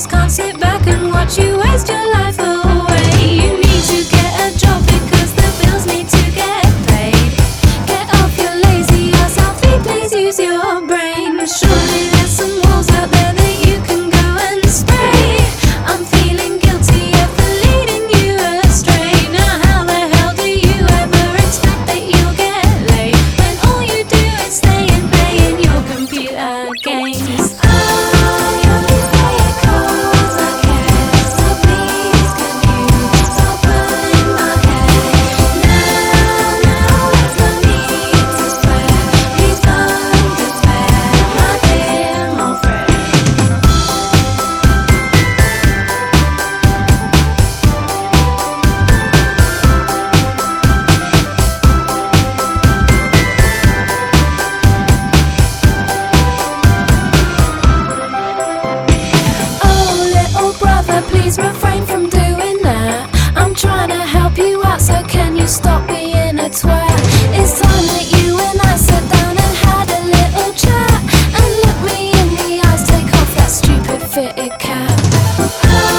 Just can't sit back and watch you stop being a twit! It's time that you and I sat down and had a little chat. And look me in the eyes, take off that stupid fitted cap.